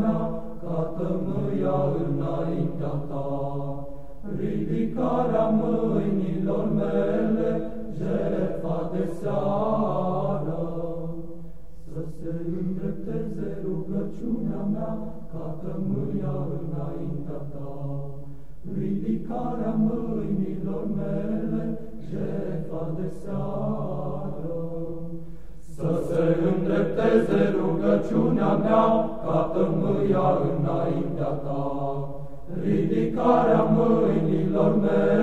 mea, ca tămâia înaintea ta. Ridicarea mâinilor mele, jertfa de seară, să se îndrepteze rugăciunea mea, ca tămâia înaintea ta. Ridicarea mâinilor mele, jertfa de seară, să se îndrepteze rugăciunea mea ca tămâia înaintea ta. Ridicarea mâinilor mele,